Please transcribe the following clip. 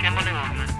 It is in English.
siamo